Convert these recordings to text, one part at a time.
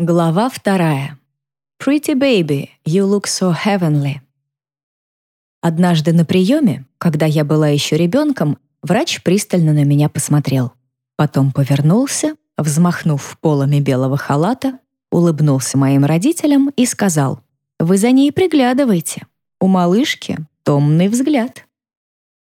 Глава вторая. Pretty baby, you look so heavenly. Однажды на приеме, когда я была еще ребенком, врач пристально на меня посмотрел. Потом повернулся, взмахнув полами белого халата, улыбнулся моим родителям и сказал, «Вы за ней приглядывайте. У малышки томный взгляд».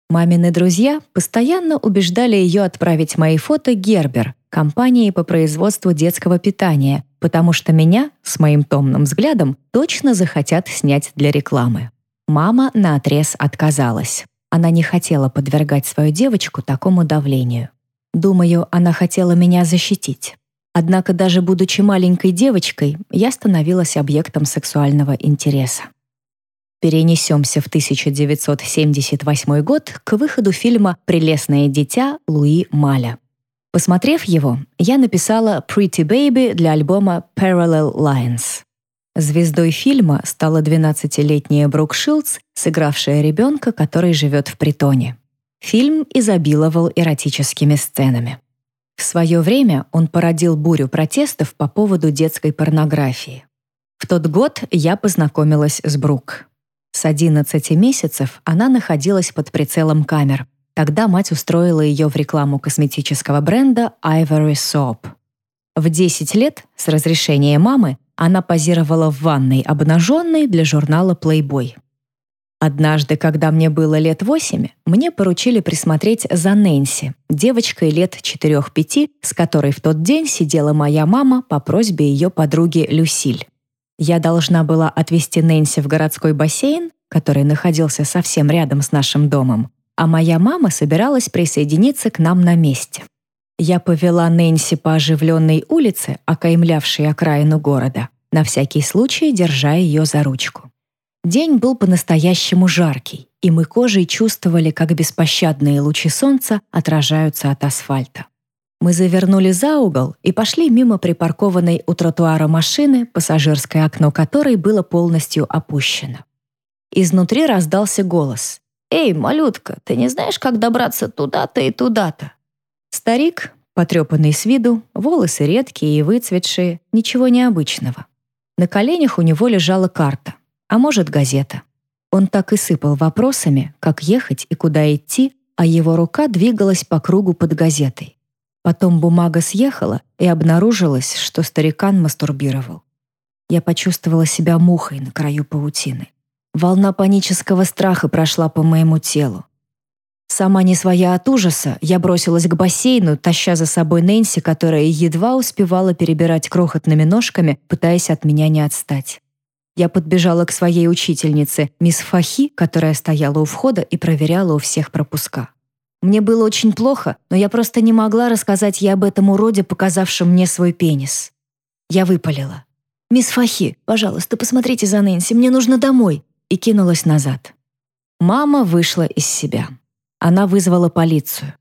Мамины друзья постоянно убеждали ее отправить мои фото Гербер, компании по производству детского питания, потому что меня, с моим томным взглядом, точно захотят снять для рекламы. Мама наотрез отказалась. Она не хотела подвергать свою девочку такому давлению. Думаю, она хотела меня защитить. Однако даже будучи маленькой девочкой, я становилась объектом сексуального интереса. Перенесемся в 1978 год к выходу фильма «Прелестное дитя» Луи Маля. Посмотрев его, я написала Pretty Baby для альбома Parallel Lines. Звездой фильма стала 12-летняя Брук Шилдс, сыгравшая ребенка, который живет в притоне. Фильм изобиловал эротическими сценами. В свое время он породил бурю протестов по поводу детской порнографии. В тот год я познакомилась с Брук. С 11 месяцев она находилась под прицелом камер, Тогда мать устроила ее в рекламу косметического бренда Ivory Soap. В 10 лет, с разрешения мамы, она позировала в ванной обнаженной для журнала Playboy. Однажды, когда мне было лет восемь, мне поручили присмотреть за Нэнси, девочкой лет 4-5, с которой в тот день сидела моя мама по просьбе ее подруги Люсиль. Я должна была отвезти Нэнси в городской бассейн, который находился совсем рядом с нашим домом, а моя мама собиралась присоединиться к нам на месте. Я повела Нэнси по оживленной улице, окаймлявшей окраину города, на всякий случай держа ее за ручку. День был по-настоящему жаркий, и мы кожей чувствовали, как беспощадные лучи солнца отражаются от асфальта. Мы завернули за угол и пошли мимо припаркованной у тротуара машины, пассажирское окно которой было полностью опущено. Изнутри раздался голос. «Эй, малютка, ты не знаешь, как добраться туда-то и туда-то?» Старик, потрепанный с виду, волосы редкие и выцветшие, ничего необычного. На коленях у него лежала карта, а может, газета. Он так и сыпал вопросами, как ехать и куда идти, а его рука двигалась по кругу под газетой. Потом бумага съехала, и обнаружилось, что старикан мастурбировал. Я почувствовала себя мухой на краю паутины. Волна панического страха прошла по моему телу. Сама не своя от ужаса, я бросилась к бассейну, таща за собой Нэнси, которая едва успевала перебирать крохотными ножками, пытаясь от меня не отстать. Я подбежала к своей учительнице, мисс Фахи, которая стояла у входа и проверяла у всех пропуска. Мне было очень плохо, но я просто не могла рассказать ей об этом уроде, показавшем мне свой пенис. Я выпалила. «Мисс Фахи, пожалуйста, посмотрите за Нэнси, мне нужно домой и кинулась назад. Мама вышла из себя. Она вызвала полицию.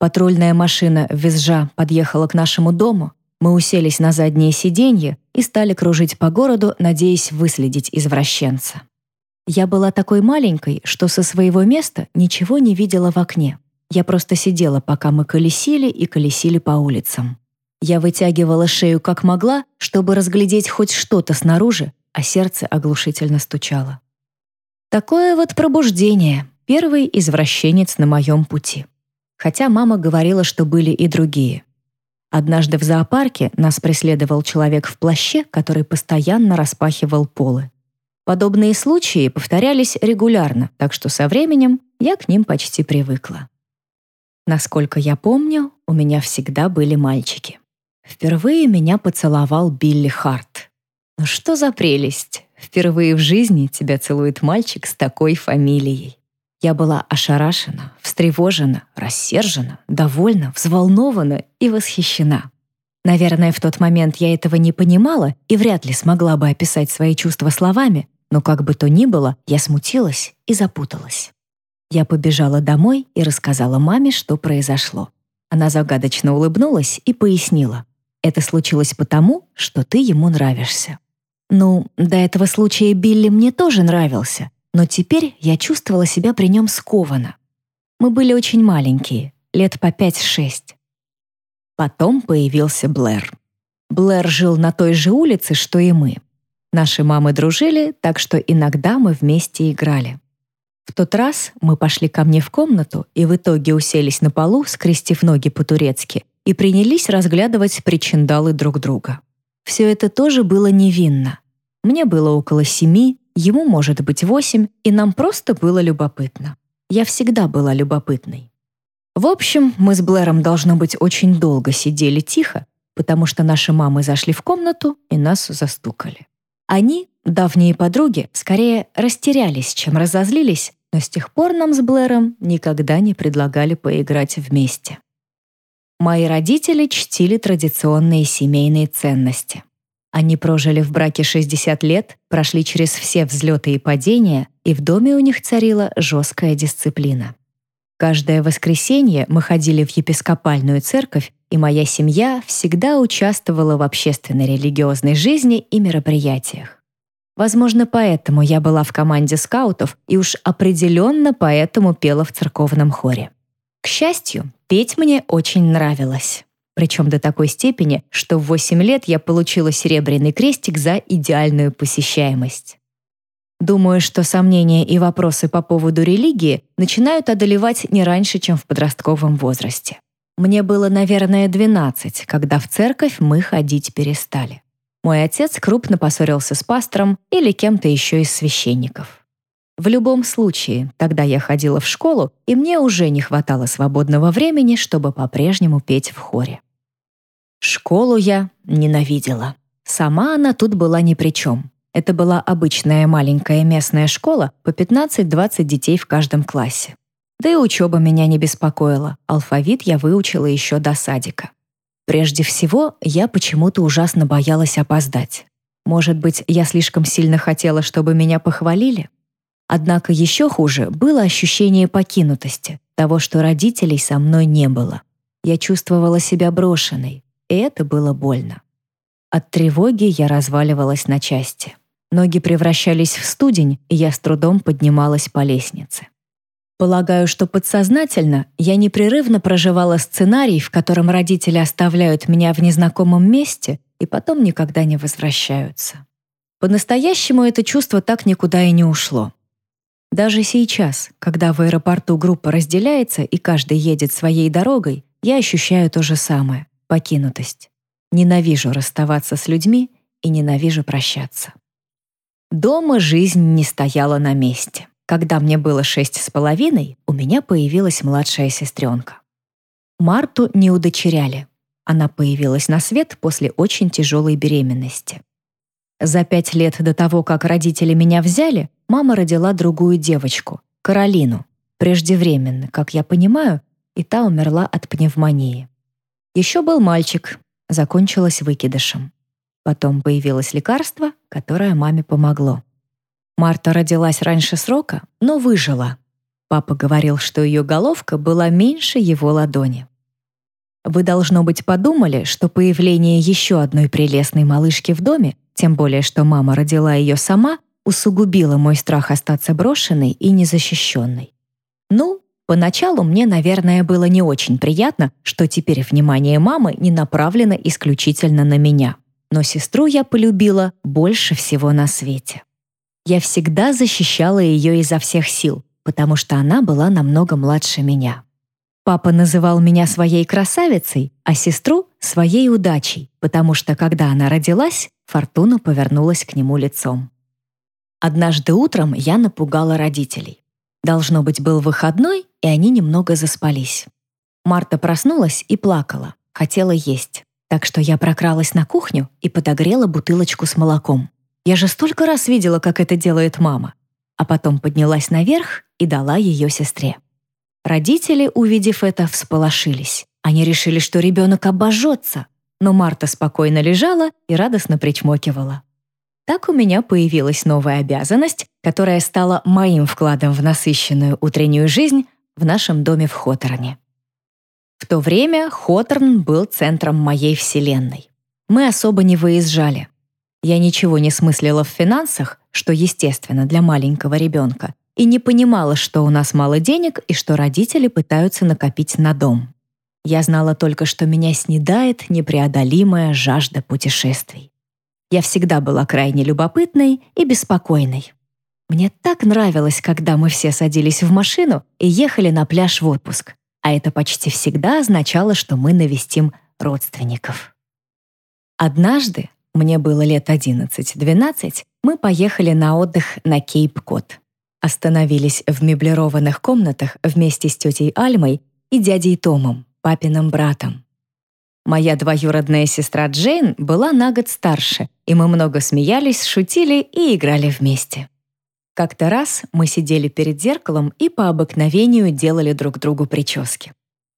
Патрульная машина визжа подъехала к нашему дому. Мы уселись на заднее сиденье и стали кружить по городу, надеясь выследить извращенца. Я была такой маленькой, что со своего места ничего не видела в окне. Я просто сидела, пока мы колесили и колесили по улицам. Я вытягивала шею как могла, чтобы разглядеть хоть что-то снаружи, а сердце оглушительно стучало. Такое вот пробуждение, первый извращенец на моем пути. Хотя мама говорила, что были и другие. Однажды в зоопарке нас преследовал человек в плаще, который постоянно распахивал полы. Подобные случаи повторялись регулярно, так что со временем я к ним почти привыкла. Насколько я помню, у меня всегда были мальчики. Впервые меня поцеловал Билли Харт. Ну что за прелесть! Впервые в жизни тебя целует мальчик с такой фамилией. Я была ошарашена, встревожена, рассержена, довольна, взволнована и восхищена. Наверное, в тот момент я этого не понимала и вряд ли смогла бы описать свои чувства словами, но как бы то ни было, я смутилась и запуталась. Я побежала домой и рассказала маме, что произошло. Она загадочно улыбнулась и пояснила. «Это случилось потому, что ты ему нравишься». Ну, до этого случая Билли мне тоже нравился, но теперь я чувствовала себя при нем скованно. Мы были очень маленькие, лет по пять-шесть. Потом появился Блэр. Блэр жил на той же улице, что и мы. Наши мамы дружили, так что иногда мы вместе играли. В тот раз мы пошли ко мне в комнату и в итоге уселись на полу, скрестив ноги по-турецки, и принялись разглядывать причиндалы друг друга. Все это тоже было невинно. Мне было около семи, ему может быть восемь, и нам просто было любопытно. Я всегда была любопытной. В общем, мы с Блэром, должно быть, очень долго сидели тихо, потому что наши мамы зашли в комнату и нас застукали. Они, давние подруги, скорее растерялись, чем разозлились, но с тех пор нам с Блэром никогда не предлагали поиграть вместе. Мои родители чтили традиционные семейные ценности. Они прожили в браке 60 лет, прошли через все взлеты и падения, и в доме у них царила жесткая дисциплина. Каждое воскресенье мы ходили в епископальную церковь, и моя семья всегда участвовала в общественной религиозной жизни и мероприятиях. Возможно, поэтому я была в команде скаутов и уж определенно поэтому пела в церковном хоре. К счастью, петь мне очень нравилось. Причем до такой степени, что в 8 лет я получила серебряный крестик за идеальную посещаемость. Думаю, что сомнения и вопросы по поводу религии начинают одолевать не раньше, чем в подростковом возрасте. Мне было, наверное, 12, когда в церковь мы ходить перестали. Мой отец крупно поссорился с пастором или кем-то еще из священников. В любом случае, тогда я ходила в школу, и мне уже не хватало свободного времени, чтобы по-прежнему петь в хоре. Школу я ненавидела. Сама она тут была ни при чем. Это была обычная маленькая местная школа по 15-20 детей в каждом классе. Да и учеба меня не беспокоила. Алфавит я выучила еще до садика. Прежде всего, я почему-то ужасно боялась опоздать. Может быть, я слишком сильно хотела, чтобы меня похвалили? Однако еще хуже было ощущение покинутости, того, что родителей со мной не было. Я чувствовала себя брошенной, и это было больно. От тревоги я разваливалась на части. Ноги превращались в студень, и я с трудом поднималась по лестнице. Полагаю, что подсознательно я непрерывно проживала сценарий, в котором родители оставляют меня в незнакомом месте и потом никогда не возвращаются. По-настоящему это чувство так никуда и не ушло. Даже сейчас, когда в аэропорту группа разделяется и каждый едет своей дорогой, я ощущаю то же самое покинутость. Ненавижу расставаться с людьми и ненавижу прощаться. Дома жизнь не стояла на месте. Когда мне было шесть с половиной, у меня появилась младшая сестренка. Марту не удочеряли. Она появилась на свет после очень тяжелой беременности. За пять лет до того, как родители меня взяли, мама родила другую девочку, Каролину, преждевременно, как я понимаю, и та умерла от пневмонии. Еще был мальчик, закончилось выкидышем. Потом появилось лекарство, которое маме помогло. Марта родилась раньше срока, но выжила. Папа говорил, что ее головка была меньше его ладони. Вы, должно быть, подумали, что появление еще одной прелестной малышки в доме, тем более что мама родила ее сама, усугубило мой страх остаться брошенной и незащищенной. Ну, Поначалу мне, наверное, было не очень приятно, что теперь внимание мамы не направлено исключительно на меня. Но сестру я полюбила больше всего на свете. Я всегда защищала ее изо всех сил, потому что она была намного младше меня. Папа называл меня своей красавицей, а сестру — своей удачей, потому что, когда она родилась, фортуна повернулась к нему лицом. Однажды утром я напугала родителей. Должно быть, был выходной, и они немного заспались. Марта проснулась и плакала, хотела есть. Так что я прокралась на кухню и подогрела бутылочку с молоком. Я же столько раз видела, как это делает мама. А потом поднялась наверх и дала ее сестре. Родители, увидев это, всполошились. Они решили, что ребенок обожжется. Но Марта спокойно лежала и радостно причмокивала. Так у меня появилась новая обязанность, которая стала моим вкладом в насыщенную утреннюю жизнь в нашем доме в Хоторне. В то время Хоторн был центром моей вселенной. Мы особо не выезжали. Я ничего не смыслила в финансах, что естественно для маленького ребенка, и не понимала, что у нас мало денег и что родители пытаются накопить на дом. Я знала только, что меня снедает непреодолимая жажда путешествий. Я всегда была крайне любопытной и беспокойной. Мне так нравилось, когда мы все садились в машину и ехали на пляж в отпуск, а это почти всегда означало, что мы навестим родственников. Однажды, мне было лет 11-12, мы поехали на отдых на Кейп-Кот. Остановились в меблированных комнатах вместе с тетей Альмой и дядей Томом, папиным братом. Моя двоюродная сестра Джейн была на год старше, и мы много смеялись, шутили и играли вместе. Как-то раз мы сидели перед зеркалом и по обыкновению делали друг другу прически.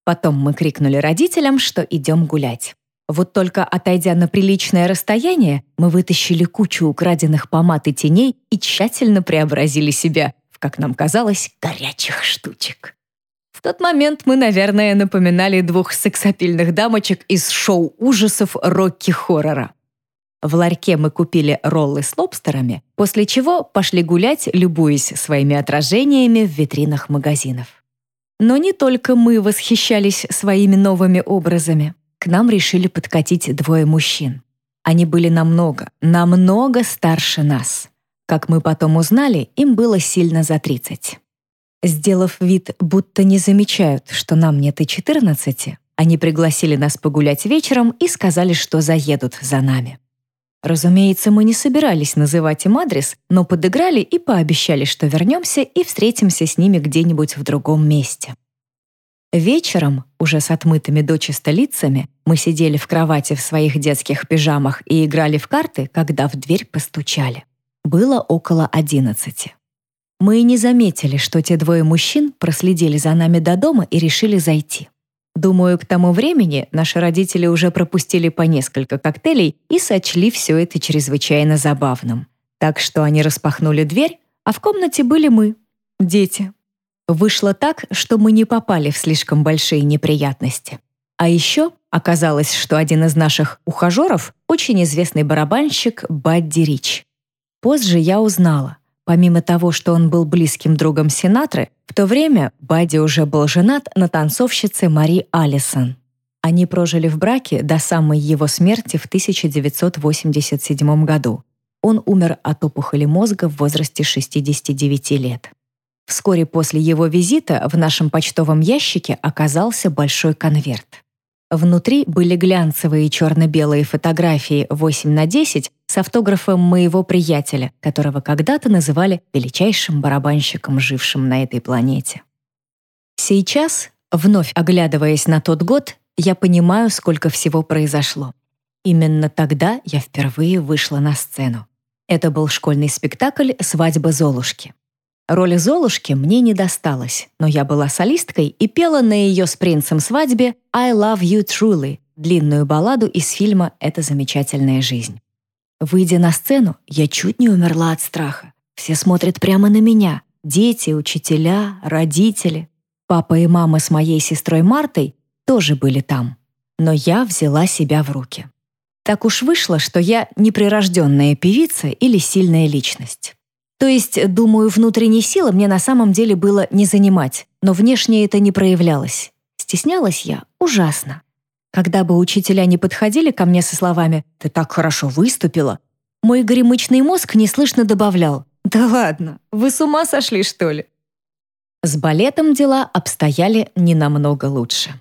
Потом мы крикнули родителям, что идем гулять. Вот только отойдя на приличное расстояние, мы вытащили кучу украденных помад и теней и тщательно преобразили себя в, как нам казалось, горячих штучек. В тот момент мы, наверное, напоминали двух сексапильных дамочек из шоу ужасов Рокки-хоррора. В ларьке мы купили роллы с лобстерами, после чего пошли гулять, любуясь своими отражениями в витринах магазинов. Но не только мы восхищались своими новыми образами. К нам решили подкатить двое мужчин. Они были намного, намного старше нас. Как мы потом узнали, им было сильно за 30. Сделав вид, будто не замечают, что нам нет и 14, они пригласили нас погулять вечером и сказали, что заедут за нами. Разумеется, мы не собирались называть им адрес, но подыграли и пообещали, что вернемся и встретимся с ними где-нибудь в другом месте. Вечером, уже с отмытыми дочисто лицами, мы сидели в кровати в своих детских пижамах и играли в карты, когда в дверь постучали. Было около одиннадцати. Мы и не заметили, что те двое мужчин проследили за нами до дома и решили зайти. Думаю, к тому времени наши родители уже пропустили по несколько коктейлей и сочли все это чрезвычайно забавным. Так что они распахнули дверь, а в комнате были мы, дети. Вышло так, что мы не попали в слишком большие неприятности. А еще оказалось, что один из наших ухажеров — очень известный барабанщик Бадди Рич. Позже я узнала, Помимо того, что он был близким другом Синатры, в то время Бадди уже был женат на танцовщице Мари Алисон. Они прожили в браке до самой его смерти в 1987 году. Он умер от опухоли мозга в возрасте 69 лет. Вскоре после его визита в нашем почтовом ящике оказался большой конверт. Внутри были глянцевые черно-белые фотографии 8 на 10 с автографом моего приятеля, которого когда-то называли величайшим барабанщиком, жившим на этой планете. Сейчас, вновь оглядываясь на тот год, я понимаю, сколько всего произошло. Именно тогда я впервые вышла на сцену. Это был школьный спектакль «Свадьба Золушки». Роль Золушки мне не досталась, но я была солисткой и пела на ее с принцем свадьбе «I love you truly» длинную балладу из фильма «Это замечательная жизнь». Выйдя на сцену, я чуть не умерла от страха. Все смотрят прямо на меня. Дети, учителя, родители. Папа и мама с моей сестрой Мартой тоже были там. Но я взяла себя в руки. Так уж вышло, что я неприрожденная певица или сильная личность. То есть, думаю, внутренней силы мне на самом деле было не занимать, но внешне это не проявлялось. Стеснялась я ужасно. Когда бы учителя не подходили ко мне со словами «ты так хорошо выступила», мой горемычный мозг неслышно добавлял «да ладно, вы с ума сошли, что ли?» С балетом дела обстояли не намного лучше.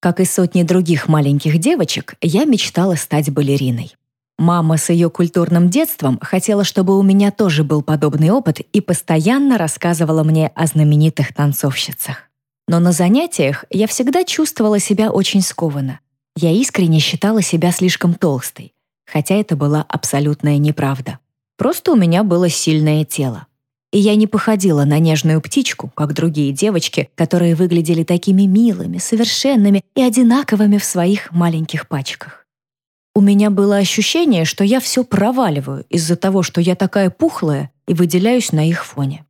Как и сотни других маленьких девочек, я мечтала стать балериной. Мама с ее культурным детством хотела, чтобы у меня тоже был подобный опыт и постоянно рассказывала мне о знаменитых танцовщицах. Но на занятиях я всегда чувствовала себя очень скованно. Я искренне считала себя слишком толстой, хотя это была абсолютная неправда. Просто у меня было сильное тело. И я не походила на нежную птичку, как другие девочки, которые выглядели такими милыми, совершенными и одинаковыми в своих маленьких пачках. У меня было ощущение, что я все проваливаю из-за того, что я такая пухлая и выделяюсь на их фоне.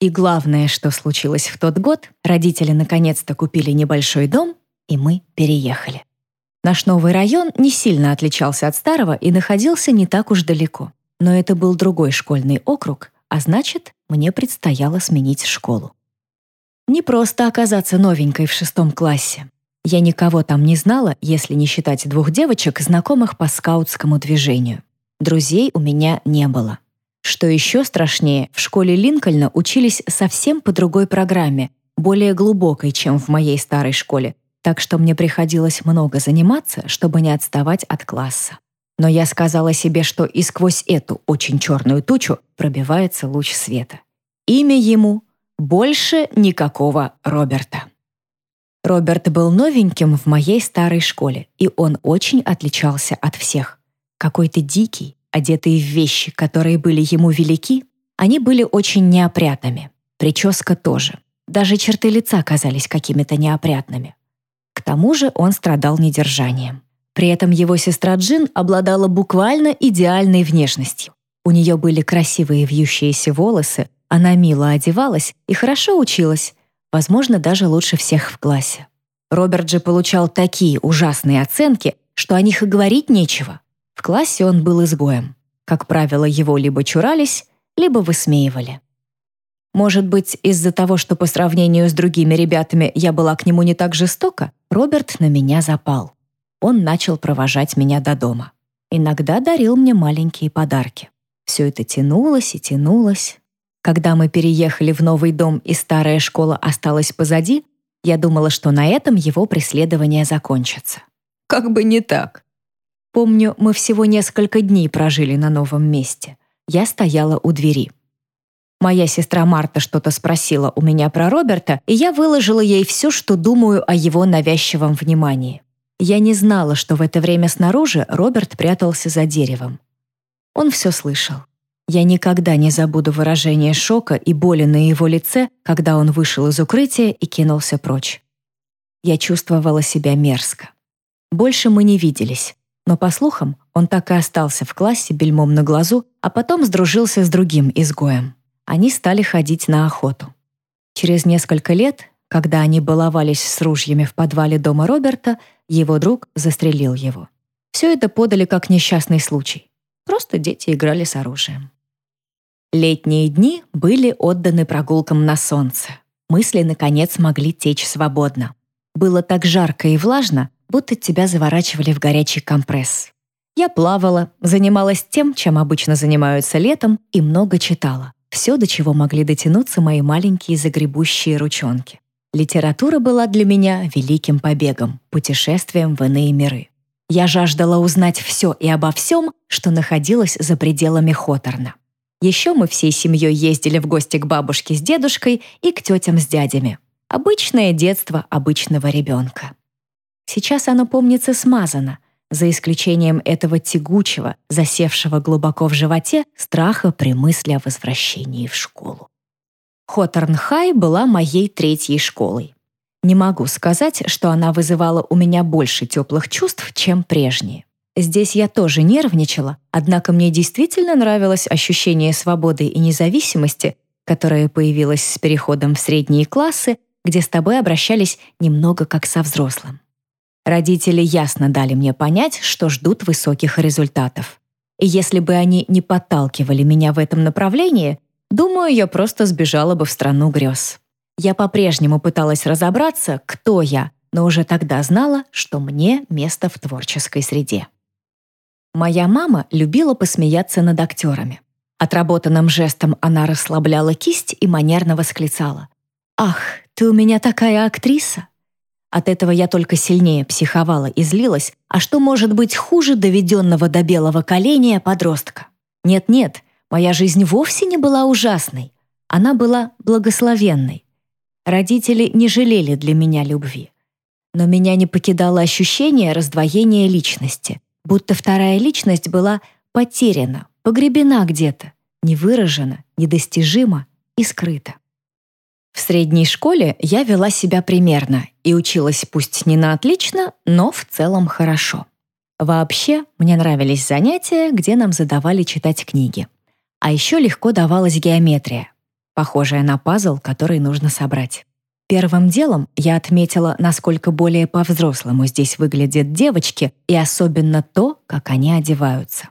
И главное, что случилось в тот год, родители наконец-то купили небольшой дом, и мы переехали. Наш новый район не сильно отличался от старого и находился не так уж далеко. Но это был другой школьный округ, а значит, мне предстояло сменить школу. Не просто оказаться новенькой в шестом классе. Я никого там не знала, если не считать двух девочек, знакомых по скаутскому движению. Друзей у меня не было. Что еще страшнее, в школе Линкольна учились совсем по другой программе, более глубокой, чем в моей старой школе, так что мне приходилось много заниматься, чтобы не отставать от класса. Но я сказала себе, что и сквозь эту очень черную тучу пробивается луч света. Имя ему — больше никакого Роберта. Роберт был новеньким в моей старой школе, и он очень отличался от всех. Какой-то дикий, одетый в вещи, которые были ему велики, они были очень неопрятными. Прическа тоже. Даже черты лица казались какими-то неопрятными. К тому же он страдал недержанием. При этом его сестра Джин обладала буквально идеальной внешностью. У нее были красивые вьющиеся волосы, она мило одевалась и хорошо училась, возможно, даже лучше всех в классе. Роберт же получал такие ужасные оценки, что о них и говорить нечего. В классе он был изгоем. Как правило, его либо чурались, либо высмеивали. Может быть, из-за того, что по сравнению с другими ребятами я была к нему не так жестока, Роберт на меня запал. Он начал провожать меня до дома. Иногда дарил мне маленькие подарки. Все это тянулось и тянулось. Когда мы переехали в новый дом и старая школа осталась позади, я думала, что на этом его преследование закончится. Как бы не так. Помню, мы всего несколько дней прожили на новом месте. Я стояла у двери. Моя сестра Марта что-то спросила у меня про Роберта, и я выложила ей все, что думаю о его навязчивом внимании. Я не знала, что в это время снаружи Роберт прятался за деревом. Он все слышал. Я никогда не забуду выражение шока и боли на его лице, когда он вышел из укрытия и кинулся прочь. Я чувствовала себя мерзко. Больше мы не виделись, но, по слухам, он так и остался в классе бельмом на глазу, а потом сдружился с другим изгоем. Они стали ходить на охоту. Через несколько лет, когда они баловались с ружьями в подвале дома Роберта, его друг застрелил его. Все это подали как несчастный случай. Просто дети играли с оружием. Летние дни были отданы прогулкам на солнце. Мысли, наконец, могли течь свободно. Было так жарко и влажно, будто тебя заворачивали в горячий компресс. Я плавала, занималась тем, чем обычно занимаются летом, и много читала. Все, до чего могли дотянуться мои маленькие загребущие ручонки. Литература была для меня великим побегом, путешествием в иные миры. Я жаждала узнать все и обо всем, что находилось за пределами Хоторна. Еще мы всей семьей ездили в гости к бабушке с дедушкой и к тетям с дядями. Обычное детство обычного ребенка. Сейчас оно помнится смазано, за исключением этого тягучего, засевшего глубоко в животе, страха при мысли о возвращении в школу. Хоторн-Хай была моей третьей школой. Не могу сказать, что она вызывала у меня больше теплых чувств, чем прежние. Здесь я тоже нервничала, однако мне действительно нравилось ощущение свободы и независимости, которое появилось с переходом в средние классы, где с тобой обращались немного как со взрослым. Родители ясно дали мне понять, что ждут высоких результатов. И если бы они не подталкивали меня в этом направлении, думаю, я просто сбежала бы в страну грез. Я по-прежнему пыталась разобраться, кто я, но уже тогда знала, что мне место в творческой среде. Моя мама любила посмеяться над актерами. Отработанным жестом она расслабляла кисть и манерно восклицала. «Ах, ты у меня такая актриса!» От этого я только сильнее психовала и злилась, а что может быть хуже доведенного до белого коленя подростка? Нет-нет, моя жизнь вовсе не была ужасной. Она была благословенной. Родители не жалели для меня любви. Но меня не покидало ощущение раздвоения личности будто вторая личность была потеряна, погребена где-то, не выражена, недостижима и скрыта. В средней школе я вела себя примерно и училась пусть не на отлично, но в целом хорошо. Вообще, мне нравились занятия, где нам задавали читать книги. А еще легко давалась геометрия, похожая на пазл, который нужно собрать. Первым делом я отметила, насколько более по-взрослому здесь выглядят девочки и особенно то, как они одеваются.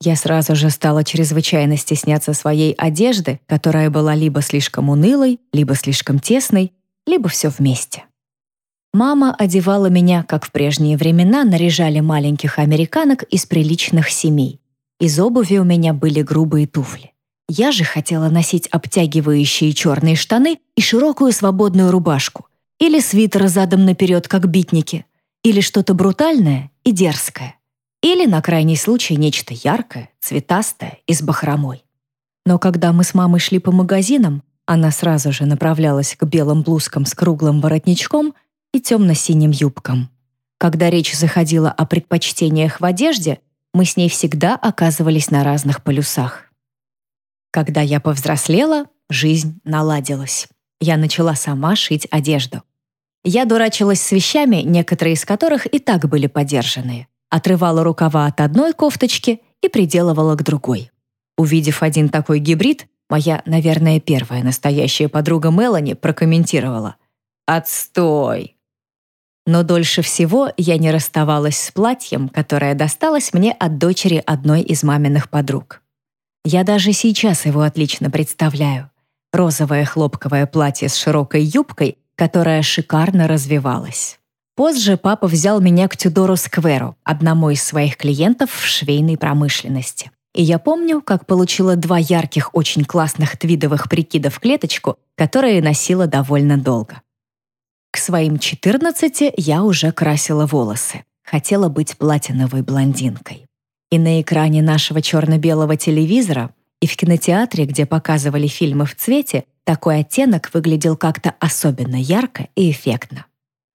Я сразу же стала чрезвычайно стесняться своей одежды, которая была либо слишком унылой, либо слишком тесной, либо все вместе. Мама одевала меня, как в прежние времена наряжали маленьких американок из приличных семей. Из обуви у меня были грубые туфли. Я же хотела носить обтягивающие черные штаны и широкую свободную рубашку. Или свитер задом наперед, как битники. Или что-то брутальное и дерзкое. Или, на крайний случай, нечто яркое, цветастое и с бахромой. Но когда мы с мамой шли по магазинам, она сразу же направлялась к белым блузкам с круглым воротничком и темно-синим юбкам. Когда речь заходила о предпочтениях в одежде, мы с ней всегда оказывались на разных полюсах. Когда я повзрослела, жизнь наладилась. Я начала сама шить одежду. Я дурачилась с вещами, некоторые из которых и так были подержанные. Отрывала рукава от одной кофточки и приделывала к другой. Увидев один такой гибрид, моя, наверное, первая настоящая подруга Мелани прокомментировала. «Отстой! Но дольше всего я не расставалась с платьем, которое досталось мне от дочери одной из маминых подруг. Я даже сейчас его отлично представляю. Розовое хлопковое платье с широкой юбкой, которая шикарно развивалась. Позже папа взял меня к Тюдору Скверу, одному из своих клиентов в швейной промышленности. И я помню, как получила два ярких, очень классных твидовых прикида в клеточку, которые носила довольно долго. К своим 14 я уже красила волосы. Хотела быть платиновой блондинкой. И на экране нашего черно-белого телевизора и в кинотеатре, где показывали фильмы в цвете, такой оттенок выглядел как-то особенно ярко и эффектно.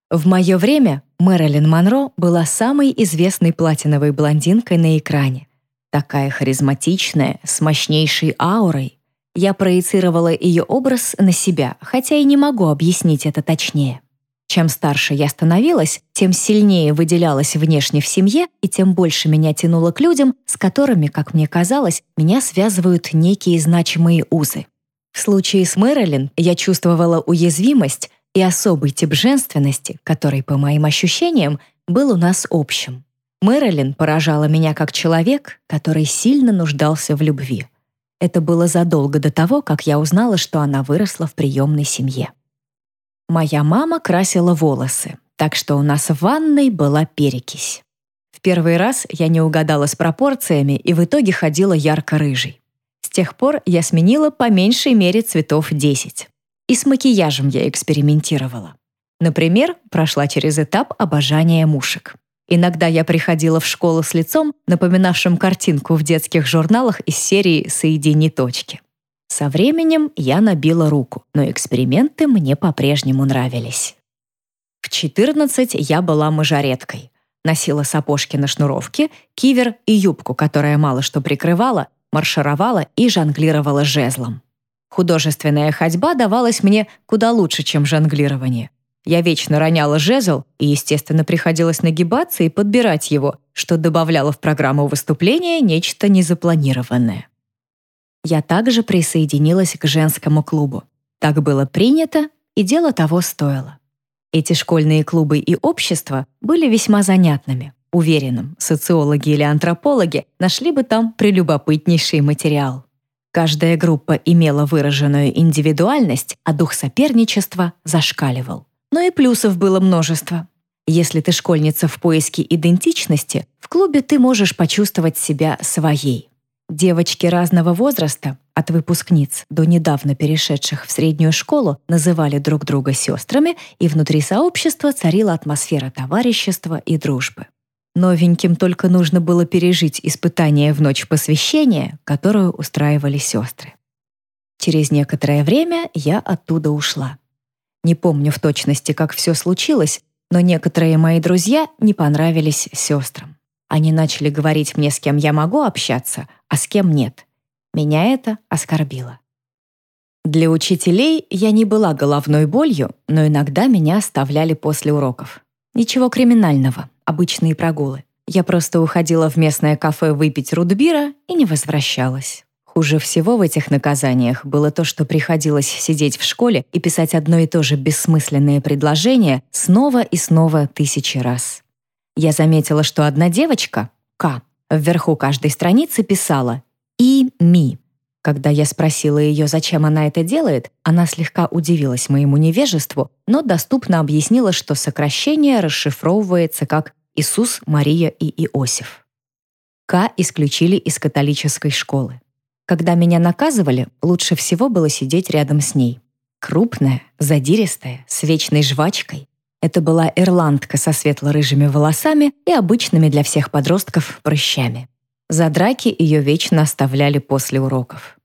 В мое время Мэрилин Монро была самой известной платиновой блондинкой на экране. Такая харизматичная, с мощнейшей аурой. Я проецировала ее образ на себя, хотя и не могу объяснить это точнее. Чем старше я становилась, тем сильнее выделялась внешне в семье, и тем больше меня тянуло к людям, с которыми, как мне казалось, меня связывают некие значимые узы. В случае с Мэрилин я чувствовала уязвимость и особый тип женственности, который, по моим ощущениям, был у нас общим. Мэрилин поражала меня как человек, который сильно нуждался в любви. Это было задолго до того, как я узнала, что она выросла в приемной семье. Моя мама красила волосы, так что у нас в ванной была перекись. В первый раз я не угадала с пропорциями и в итоге ходила ярко-рыжей. С тех пор я сменила по меньшей мере цветов 10. И с макияжем я экспериментировала. Например, прошла через этап обожания мушек. Иногда я приходила в школу с лицом, напоминавшим картинку в детских журналах из серии «Соедини точки». Со временем я набила руку, но эксперименты мне по-прежнему нравились. В 14 я была мажореткой. Носила сапожки на шнуровке, кивер и юбку, которая мало что прикрывала, маршировала и жонглировала жезлом. Художественная ходьба давалась мне куда лучше, чем жонглирование. Я вечно роняла жезл, и, естественно, приходилось нагибаться и подбирать его, что добавляло в программу выступления нечто незапланированное я также присоединилась к женскому клубу. Так было принято, и дело того стоило. Эти школьные клубы и общества были весьма занятными. Уверенным, социологи или антропологи нашли бы там прелюбопытнейший материал. Каждая группа имела выраженную индивидуальность, а дух соперничества зашкаливал. Но и плюсов было множество. Если ты школьница в поиске идентичности, в клубе ты можешь почувствовать себя своей. Девочки разного возраста, от выпускниц до недавно перешедших в среднюю школу, называли друг друга сестрами, и внутри сообщества царила атмосфера товарищества и дружбы. Новеньким только нужно было пережить испытание в ночь посвящения, которую устраивали сестры. Через некоторое время я оттуда ушла. Не помню в точности, как все случилось, но некоторые мои друзья не понравились сестрам. Они начали говорить мне, с кем я могу общаться, а с кем нет. Меня это оскорбило. Для учителей я не была головной болью, но иногда меня оставляли после уроков. Ничего криминального, обычные прогулы. Я просто уходила в местное кафе выпить рудбира и не возвращалась. Хуже всего в этих наказаниях было то, что приходилось сидеть в школе и писать одно и то же бессмысленное предложение снова и снова тысячи раз. Я заметила, что одна девочка, К, вверху каждой страницы писала «и ми». Когда я спросила ее, зачем она это делает, она слегка удивилась моему невежеству, но доступно объяснила, что сокращение расшифровывается как «Иисус, Мария и Иосиф». К исключили из католической школы. Когда меня наказывали, лучше всего было сидеть рядом с ней. Крупная, задиристая, с вечной жвачкой. Это была ирландка со светло-рыжими волосами и обычными для всех подростков прыщами. За драки ее вечно оставляли после уроков.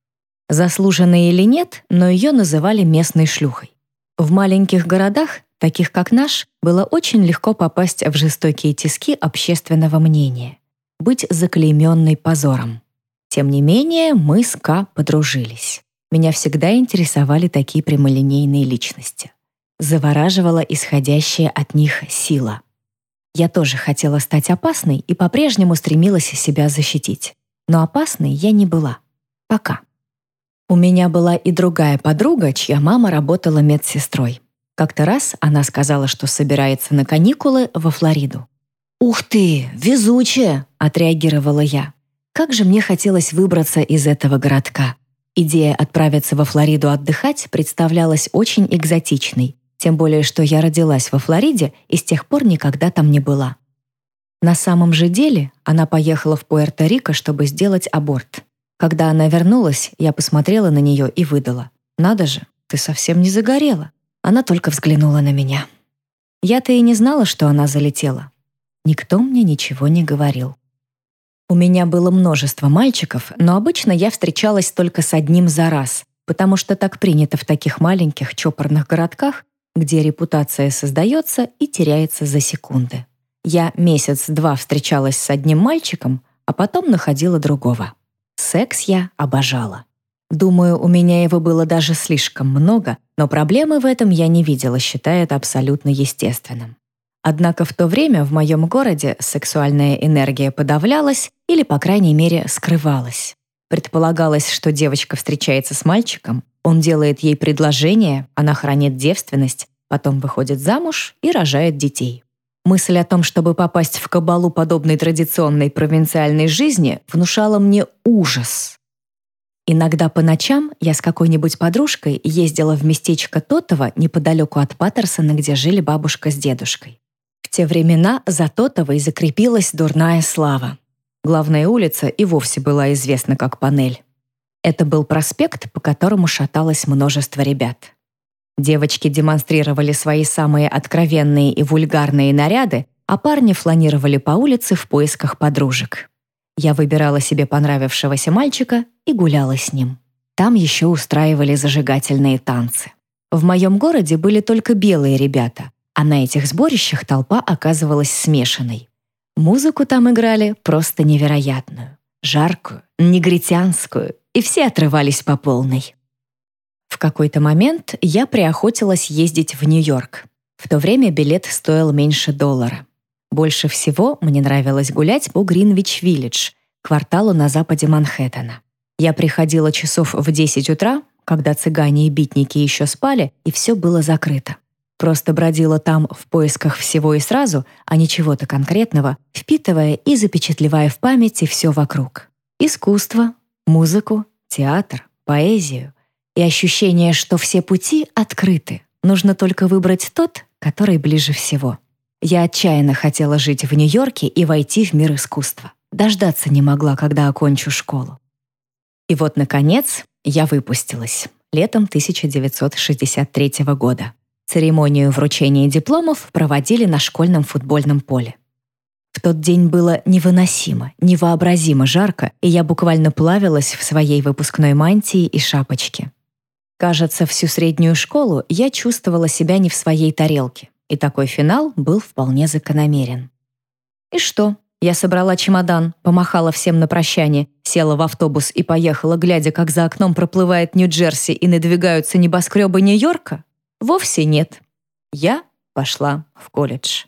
Заслуженно или нет, но ее называли местной шлюхой. В маленьких городах, таких как наш, было очень легко попасть в жестокие тиски общественного мнения, быть заклейменной позором. Тем не менее, мы с Ка подружились. Меня всегда интересовали такие прямолинейные личности. Завораживала исходящая от них сила. Я тоже хотела стать опасной и по-прежнему стремилась себя защитить. Но опасной я не была. Пока. У меня была и другая подруга, чья мама работала медсестрой. Как-то раз она сказала, что собирается на каникулы во Флориду. «Ух ты, везучая!» — отреагировала я. Как же мне хотелось выбраться из этого городка. Идея отправиться во Флориду отдыхать представлялась очень экзотичной, тем более что я родилась во Флориде и с тех пор никогда там не была. На самом же деле она поехала в Пуэрто-Рико, чтобы сделать аборт. Когда она вернулась, я посмотрела на нее и выдала. «Надо же, ты совсем не загорела». Она только взглянула на меня. Я-то и не знала, что она залетела. Никто мне ничего не говорил. У меня было множество мальчиков, но обычно я встречалась только с одним за раз, потому что так принято в таких маленьких чопорных городках, где репутация создается и теряется за секунды. Я месяц-два встречалась с одним мальчиком, а потом находила другого. Секс я обожала. Думаю, у меня его было даже слишком много, но проблемы в этом я не видела, считая это абсолютно естественным. Однако в то время в моем городе сексуальная энергия подавлялась или, по крайней мере, скрывалась. Предполагалось, что девочка встречается с мальчиком, он делает ей предложение, она хранит девственность, потом выходит замуж и рожает детей. Мысль о том, чтобы попасть в кабалу подобной традиционной провинциальной жизни, внушала мне ужас. Иногда по ночам я с какой-нибудь подружкой ездила в местечко Тотово неподалеку от Паттерсона, где жили бабушка с дедушкой те времена за Тотовой закрепилась дурная слава. Главная улица и вовсе была известна как Панель. Это был проспект, по которому шаталось множество ребят. Девочки демонстрировали свои самые откровенные и вульгарные наряды, а парни фланировали по улице в поисках подружек. Я выбирала себе понравившегося мальчика и гуляла с ним. Там еще устраивали зажигательные танцы. В моем городе были только белые ребята, а на этих сборищах толпа оказывалась смешанной. Музыку там играли просто невероятную, жаркую, негритянскую, и все отрывались по полной. В какой-то момент я приохотилась ездить в Нью-Йорк. В то время билет стоил меньше доллара. Больше всего мне нравилось гулять по Гринвич-Виллидж, кварталу на западе Манхэттена. Я приходила часов в 10 утра, когда цыгане и битники еще спали, и все было закрыто. Просто бродила там в поисках всего и сразу, а не чего-то конкретного, впитывая и запечатлевая в памяти все вокруг. Искусство, музыку, театр, поэзию. И ощущение, что все пути открыты. Нужно только выбрать тот, который ближе всего. Я отчаянно хотела жить в Нью-Йорке и войти в мир искусства. Дождаться не могла, когда окончу школу. И вот, наконец, я выпустилась летом 1963 года. Церемонию вручения дипломов проводили на школьном футбольном поле. В тот день было невыносимо, невообразимо жарко, и я буквально плавилась в своей выпускной мантии и шапочке. Кажется, всю среднюю школу я чувствовала себя не в своей тарелке, и такой финал был вполне закономерен. И что? Я собрала чемодан, помахала всем на прощание, села в автобус и поехала, глядя, как за окном проплывает Нью-Джерси и надвигаются небоскребы Нью-Йорка? Вовсе нет. Я пошла в колледж.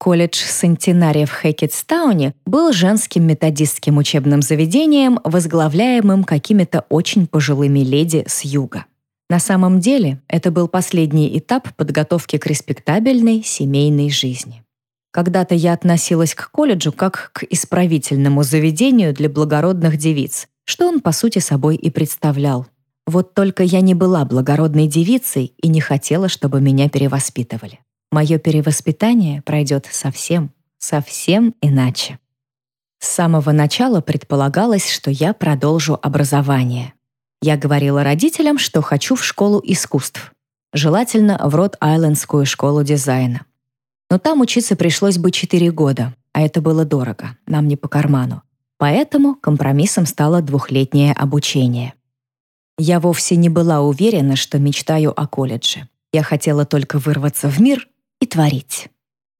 Колледж Сантинария в Хэкетстауне был женским методистским учебным заведением, возглавляемым какими-то очень пожилыми леди с юга. На самом деле, это был последний этап подготовки к респектабельной семейной жизни. Когда-то я относилась к колледжу как к исправительному заведению для благородных девиц, что он по сути собой и представлял. Вот только я не была благородной девицей и не хотела, чтобы меня перевоспитывали. Мое перевоспитание пройдет совсем, совсем иначе. С самого начала предполагалось, что я продолжу образование. Я говорила родителям, что хочу в школу искусств, желательно в Рот-Айлендскую школу дизайна. Но там учиться пришлось бы 4 года, а это было дорого, нам не по карману. Поэтому компромиссом стало двухлетнее обучение. Я вовсе не была уверена, что мечтаю о колледже. Я хотела только вырваться в мир и творить.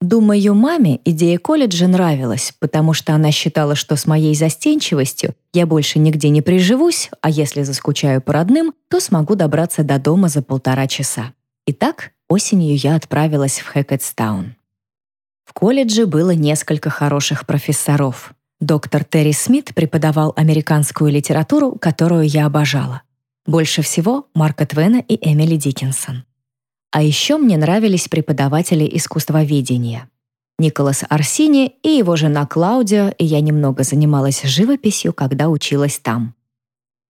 Думаю, маме идея колледжа нравилась, потому что она считала, что с моей застенчивостью я больше нигде не приживусь, а если заскучаю по родным, то смогу добраться до дома за полтора часа. Итак, осенью я отправилась в Хэкетстаун. В колледже было несколько хороших профессоров. Доктор Терри Смит преподавал американскую литературу, которую я обожала. Больше всего Марка Твена и Эмили Диккенсон. А еще мне нравились преподаватели искусствоведения. Николас Арсини и его жена Клаудио, и я немного занималась живописью, когда училась там.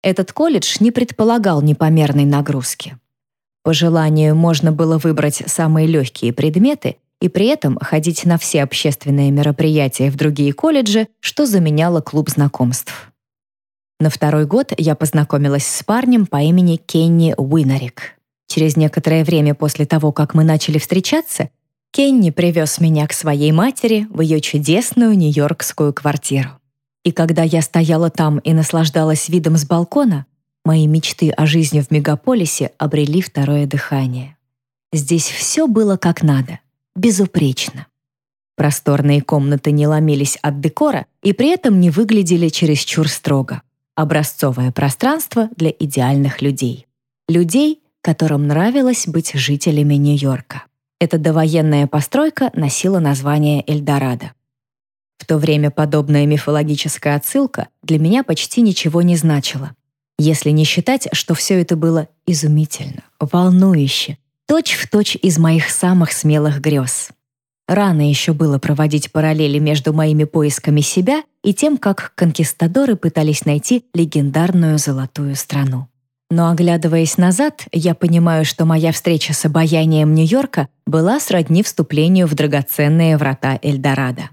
Этот колледж не предполагал непомерной нагрузки. По желанию можно было выбрать самые легкие предметы и при этом ходить на все общественные мероприятия в другие колледжи, что заменяло клуб знакомств. На второй год я познакомилась с парнем по имени Кенни Уинарик. Через некоторое время после того, как мы начали встречаться, Кенни привез меня к своей матери в ее чудесную нью-йоркскую квартиру. И когда я стояла там и наслаждалась видом с балкона, мои мечты о жизни в мегаполисе обрели второе дыхание. Здесь все было как надо — безупречно. Просторные комнаты не ломились от декора и при этом не выглядели чересчур строго. Образцовое пространство для идеальных людей. Людей, которым нравилось быть жителями Нью-Йорка. Эта довоенная постройка носила название Эльдорадо. В то время подобная мифологическая отсылка для меня почти ничего не значила. Если не считать, что все это было изумительно, волнующе, Точь в точь из моих самых смелых грез. Рано еще было проводить параллели между моими поисками себя и тем, как конкистадоры пытались найти легендарную золотую страну. Но оглядываясь назад, я понимаю, что моя встреча с обаянием Нью-Йорка была сродни вступлению в драгоценные врата Эльдорадо.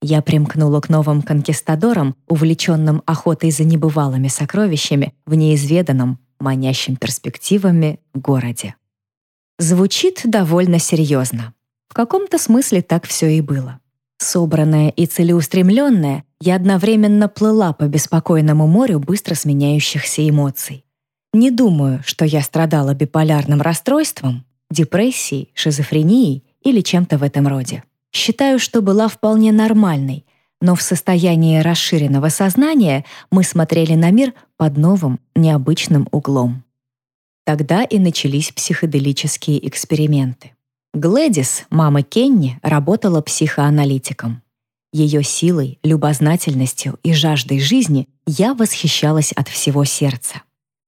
Я примкнула к новым конкистадорам, увлеченным охотой за небывалыми сокровищами в неизведанном, манящим перспективами городе. Звучит довольно серьезно. В каком-то смысле так все и было. Собранная и целеустремленная, я одновременно плыла по беспокойному морю быстро сменяющихся эмоций. Не думаю, что я страдала биполярным расстройством, депрессией, шизофренией или чем-то в этом роде. Считаю, что была вполне нормальной, но в состоянии расширенного сознания мы смотрели на мир под новым, необычным углом. Тогда и начались психоделические эксперименты. Глэдис, мама Кенни, работала психоаналитиком. Ее силой, любознательностью и жаждой жизни я восхищалась от всего сердца.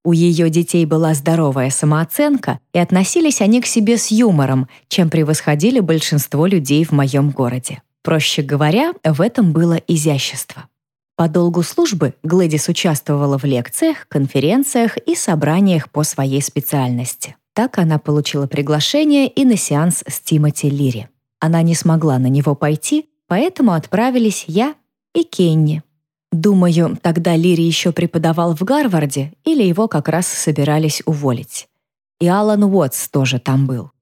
У ее детей была здоровая самооценка, и относились они к себе с юмором, чем превосходили большинство людей в моем городе. Проще говоря, в этом было изящество. По долгу службы Глэдис участвовала в лекциях, конференциях и собраниях по своей специальности. Так она получила приглашение и на сеанс с Тимоти Лири. Она не смогла на него пойти, поэтому отправились я и Кенни. Думаю, тогда Лири еще преподавал в Гарварде или его как раз собирались уволить. И Алан Уотс тоже там был.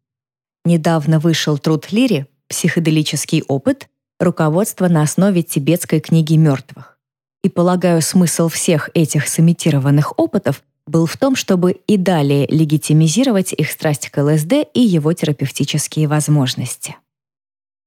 Недавно вышел труд Лири «Психоделический опыт. Руководство на основе тибетской книги мертвых». И, полагаю, смысл всех этих сымитированных опытов был в том, чтобы и далее легитимизировать их страсть к ЛСД и его терапевтические возможности.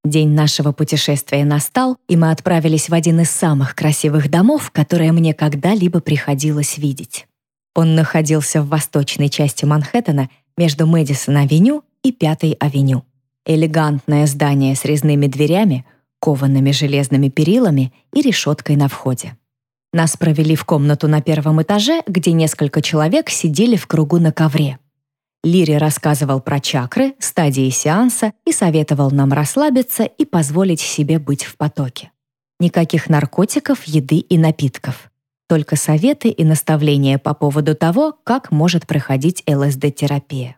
День нашего путешествия настал, и мы отправились в один из самых красивых домов, которые мне когда-либо приходилось видеть. Он находился в восточной части Манхэттена между Мэдисон-авеню и Пятой авеню. Элегантное здание с резными дверями, коваными железными перилами и решеткой на входе. Нас провели в комнату на первом этаже, где несколько человек сидели в кругу на ковре. Лири рассказывал про чакры, стадии сеанса и советовал нам расслабиться и позволить себе быть в потоке. Никаких наркотиков, еды и напитков. только советы и наставления по поводу того, как может проходить ЛСД-терапия.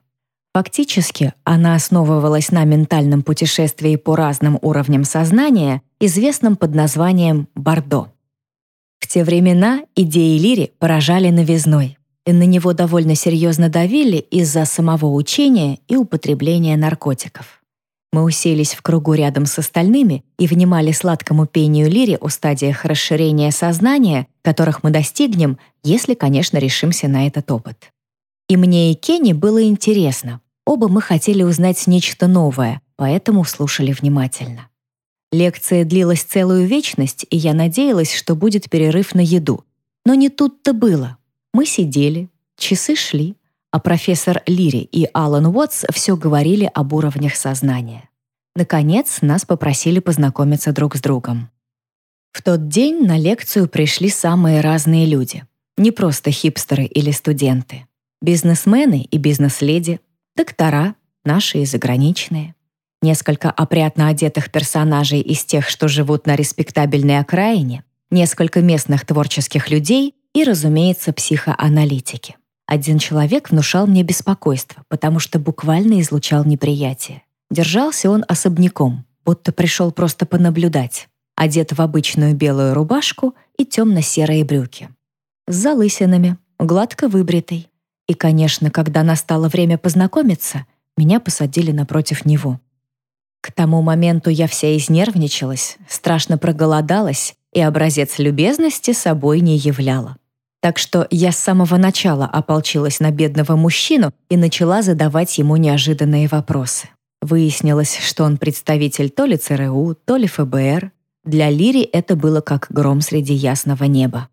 Фактически, она основывалась на ментальном путешествии по разным уровням сознания, известном под названием «Бордо». В те времена идеи Лири поражали новизной, и на него довольно серьезно давили из-за самого учения и употребления наркотиков. Мы уселись в кругу рядом с остальными и внимали сладкому пению Лири о стадиях расширения сознания, которых мы достигнем, если, конечно, решимся на этот опыт. И мне и Кенни было интересно. Оба мы хотели узнать нечто новое, поэтому слушали внимательно. Лекция длилась целую вечность, и я надеялась, что будет перерыв на еду. Но не тут-то было. Мы сидели, часы шли, а профессор Лири и Алан Уотс все говорили об уровнях сознания. Наконец, нас попросили познакомиться друг с другом. В тот день на лекцию пришли самые разные люди. Не просто хипстеры или студенты. Бизнесмены и бизнес-леди, доктора, наши и заграничные. Несколько опрятно одетых персонажей из тех, что живут на респектабельной окраине, несколько местных творческих людей и, разумеется, психоаналитики. Один человек внушал мне беспокойство, потому что буквально излучал неприятие. Держался он особняком, будто пришел просто понаблюдать, одет в обычную белую рубашку и темно-серые брюки. С залысинами, гладко выбритый. И, конечно, когда настало время познакомиться, меня посадили напротив него. К тому моменту я вся изнервничалась, страшно проголодалась и образец любезности собой не являла. Так что я с самого начала ополчилась на бедного мужчину и начала задавать ему неожиданные вопросы. Выяснилось, что он представитель то ли ЦРУ, то ли ФБР. Для Лири это было как гром среди ясного неба.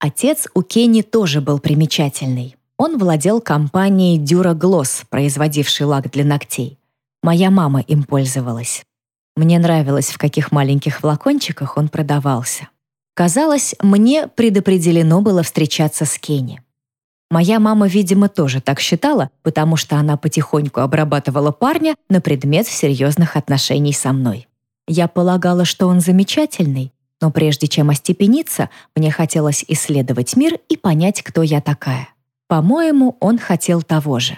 Отец у Кенни тоже был примечательный. Он владел компанией Dura Gloss, производившей лак для ногтей. Моя мама им пользовалась. Мне нравилось, в каких маленьких флакончиках он продавался. Казалось, мне предопределено было встречаться с Кенни. Моя мама, видимо, тоже так считала, потому что она потихоньку обрабатывала парня на предмет серьезных отношений со мной. Я полагала, что он замечательный, но прежде чем остепениться, мне хотелось исследовать мир и понять, кто я такая. По-моему, он хотел того же.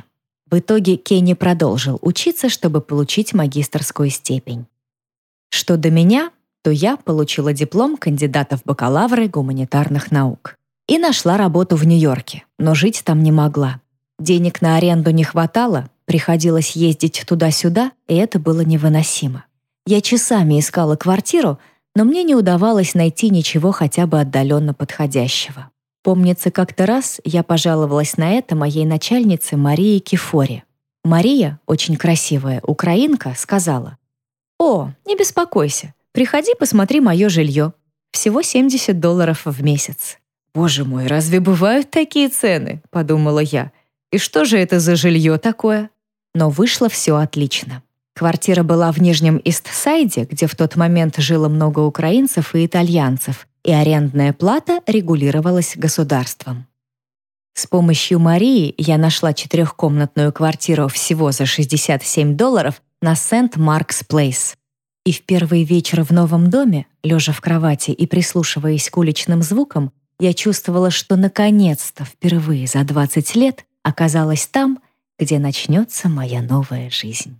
В итоге Кенни продолжил учиться, чтобы получить магистрскую степень. Что до меня, то я получила диплом кандидата в бакалавры гуманитарных наук. И нашла работу в Нью-Йорке, но жить там не могла. Денег на аренду не хватало, приходилось ездить туда-сюда, и это было невыносимо. Я часами искала квартиру, но мне не удавалось найти ничего хотя бы отдаленно подходящего. Помнится, как-то раз я пожаловалась на это моей начальнице Марии Кифоре. Мария, очень красивая украинка, сказала, «О, не беспокойся, Приходи, посмотри мое жилье. Всего 70 долларов в месяц. Боже мой, разве бывают такие цены? Подумала я. И что же это за жилье такое? Но вышло все отлично. Квартира была в Нижнем Истсайде, где в тот момент жило много украинцев и итальянцев, и арендная плата регулировалась государством. С помощью Марии я нашла четырехкомнатную квартиру всего за 67 долларов на Сент-Маркс Плейс. И в первый вечер в новом доме, лежа в кровати и прислушиваясь к уличным звукам, я чувствовала, что наконец-то впервые за 20 лет оказалась там, где начнется моя новая жизнь.